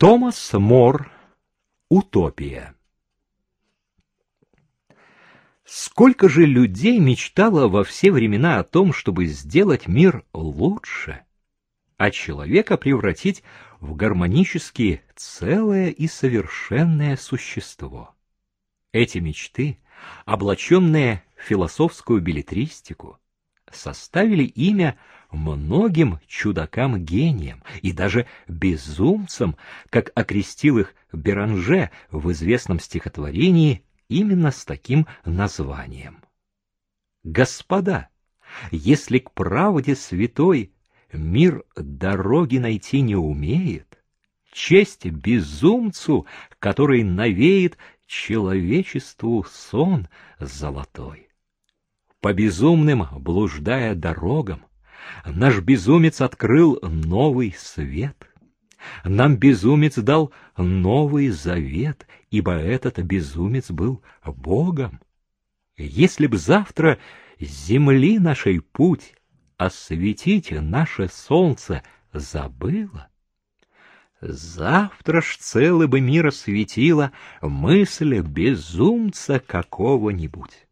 Томас Мор «Утопия» Сколько же людей мечтало во все времена о том, чтобы сделать мир лучше, а человека превратить в гармонически целое и совершенное существо. Эти мечты, облаченные в философскую билетристику, составили имя многим чудакам-гениям и даже безумцам, как окрестил их Беранже в известном стихотворении именно с таким названием. Господа, если к правде святой мир дороги найти не умеет, честь безумцу, который навеет человечеству сон золотой. По безумным, блуждая дорогам, наш безумец открыл новый свет. Нам безумец дал новый завет, ибо этот безумец был Богом. Если б завтра земли нашей путь осветить наше солнце забыло, завтра ж целый бы мир осветила мысль безумца какого-нибудь.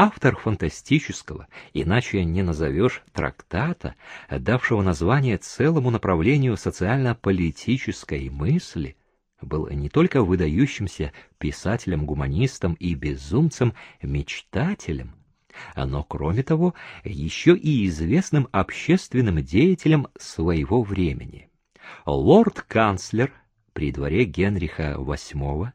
Автор фантастического, иначе не назовешь трактата, давшего название целому направлению социально-политической мысли, был не только выдающимся писателем-гуманистом и безумцем-мечтателем, но, кроме того, еще и известным общественным деятелем своего времени. Лорд-канцлер при дворе Генриха VIII,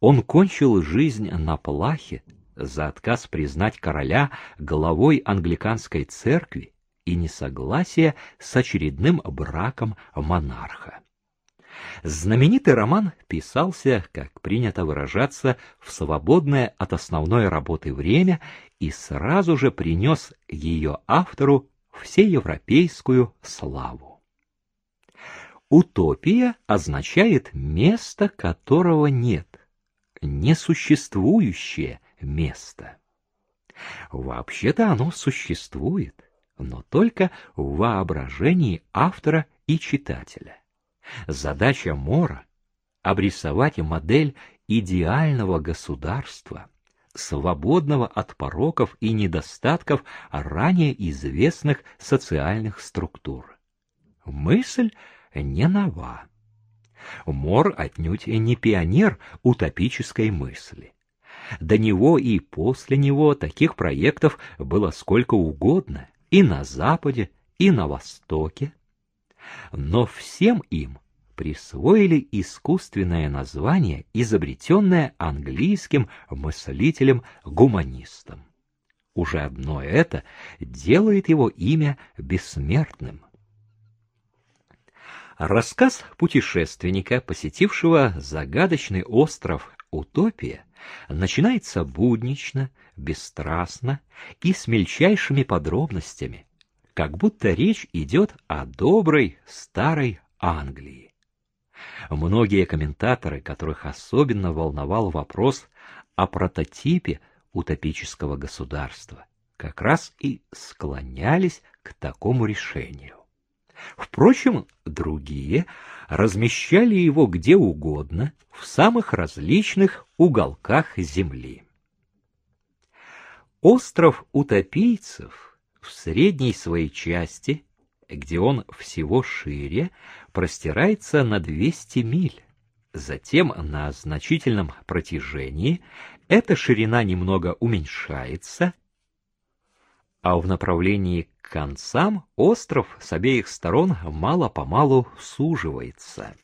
он кончил жизнь на плахе, за отказ признать короля главой англиканской церкви и несогласие с очередным браком монарха. Знаменитый роман писался, как принято выражаться, в свободное от основной работы время и сразу же принес ее автору всеевропейскую славу. Утопия означает место, которого нет, несуществующее место. Вообще-то оно существует, но только в воображении автора и читателя. Задача Мора — обрисовать модель идеального государства, свободного от пороков и недостатков ранее известных социальных структур. Мысль не нова. Мор отнюдь не пионер утопической мысли. До него и после него таких проектов было сколько угодно и на Западе, и на Востоке. Но всем им присвоили искусственное название, изобретенное английским мыслителем-гуманистом. Уже одно это делает его имя бессмертным. Рассказ путешественника, посетившего загадочный остров Утопия, начинается буднично, бесстрастно и с мельчайшими подробностями, как будто речь идет о доброй старой Англии. Многие комментаторы, которых особенно волновал вопрос о прототипе утопического государства, как раз и склонялись к такому решению. Впрочем, другие размещали его где угодно, в самых различных уголках земли. Остров утопийцев в средней своей части, где он всего шире, простирается на 200 миль. Затем на значительном протяжении эта ширина немного уменьшается, а в направлении концам остров с обеих сторон мало-помалу суживается.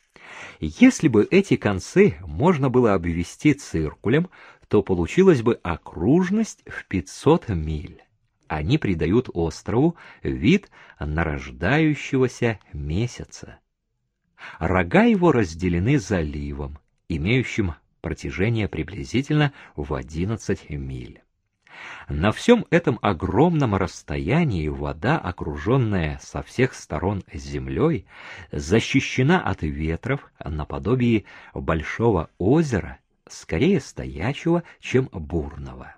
Если бы эти концы можно было обвести циркулем, то получилась бы окружность в 500 миль. Они придают острову вид нарождающегося месяца. Рога его разделены заливом, имеющим протяжение приблизительно в 11 миль. На всем этом огромном расстоянии вода, окруженная со всех сторон землей, защищена от ветров наподобие большого озера, скорее стоячего, чем бурного.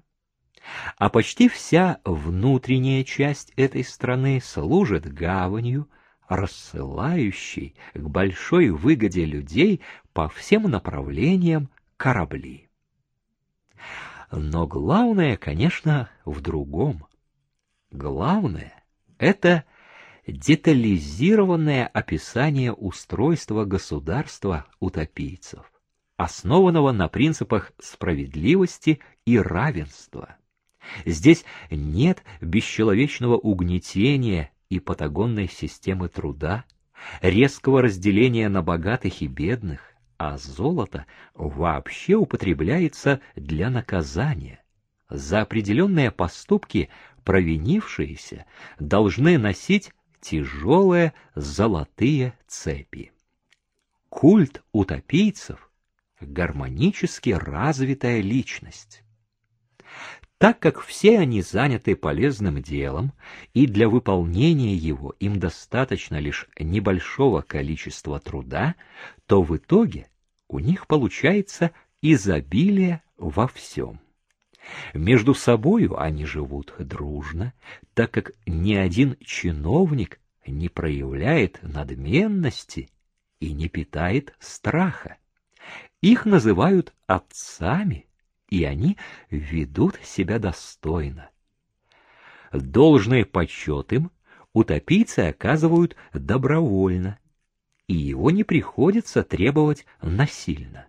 А почти вся внутренняя часть этой страны служит гаванью, рассылающий к большой выгоде людей по всем направлениям корабли. Но главное, конечно, в другом. Главное — это детализированное описание устройства государства утопийцев, основанного на принципах справедливости и равенства. Здесь нет бесчеловечного угнетения и патагонной системы труда, резкого разделения на богатых и бедных, а золото вообще употребляется для наказания. За определенные поступки провинившиеся должны носить тяжелые золотые цепи. Культ утопийцев — гармонически развитая личность. Так как все они заняты полезным делом, и для выполнения его им достаточно лишь небольшого количества труда, то в итоге у них получается изобилие во всем. Между собою они живут дружно, так как ни один чиновник не проявляет надменности и не питает страха. Их называют отцами, и они ведут себя достойно. Должный почет им утопийцы оказывают добровольно, и его не приходится требовать насильно.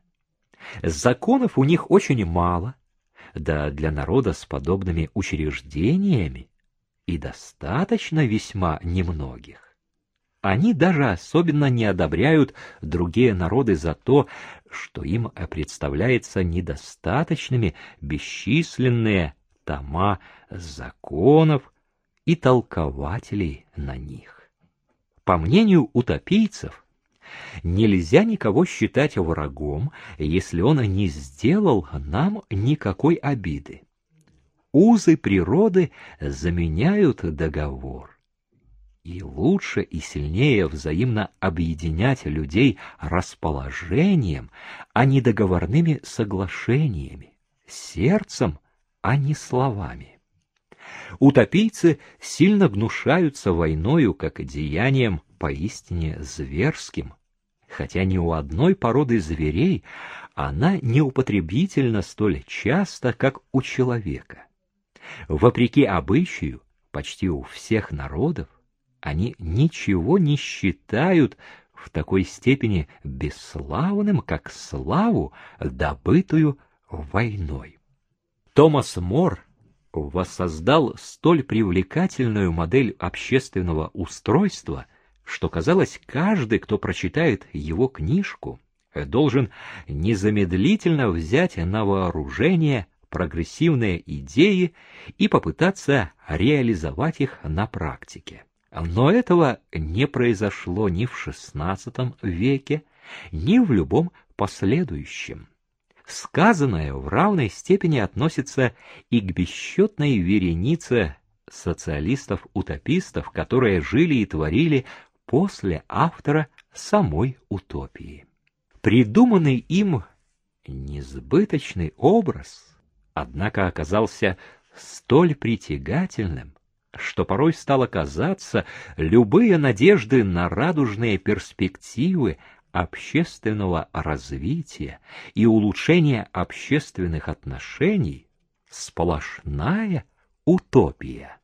Законов у них очень мало, да для народа с подобными учреждениями и достаточно весьма немногих. Они даже особенно не одобряют другие народы за то, что им представляется недостаточными бесчисленные тома законов и толкователей на них. По мнению утопийцев, нельзя никого считать врагом, если он не сделал нам никакой обиды. Узы природы заменяют договор и лучше и сильнее взаимно объединять людей расположением, а не договорными соглашениями, сердцем, а не словами. Утопийцы сильно гнушаются войною как деянием поистине зверским, хотя ни у одной породы зверей она не употребительна столь часто, как у человека. Вопреки обычаю, почти у всех народов, они ничего не считают в такой степени бесславным, как славу, добытую войной. Томас Мор воссоздал столь привлекательную модель общественного устройства, что, казалось, каждый, кто прочитает его книжку, должен незамедлительно взять на вооружение прогрессивные идеи и попытаться реализовать их на практике. Но этого не произошло ни в XVI веке, ни в любом последующем. Сказанное в равной степени относится и к бесчетной веренице социалистов-утопистов, которые жили и творили после автора самой утопии. Придуманный им несбыточный образ, однако, оказался столь притягательным, что порой стало казаться, любые надежды на радужные перспективы общественного развития и улучшения общественных отношений — сплошная утопия.